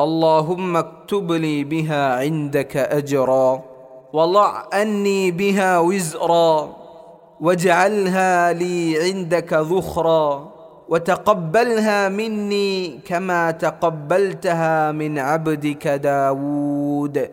اللهم اكتب لي بها عندك أجرا وضع عني بها وزرا واجعلها لي عندك ذخرا وتقبلها مني كما تقبلتها من عبدك داود.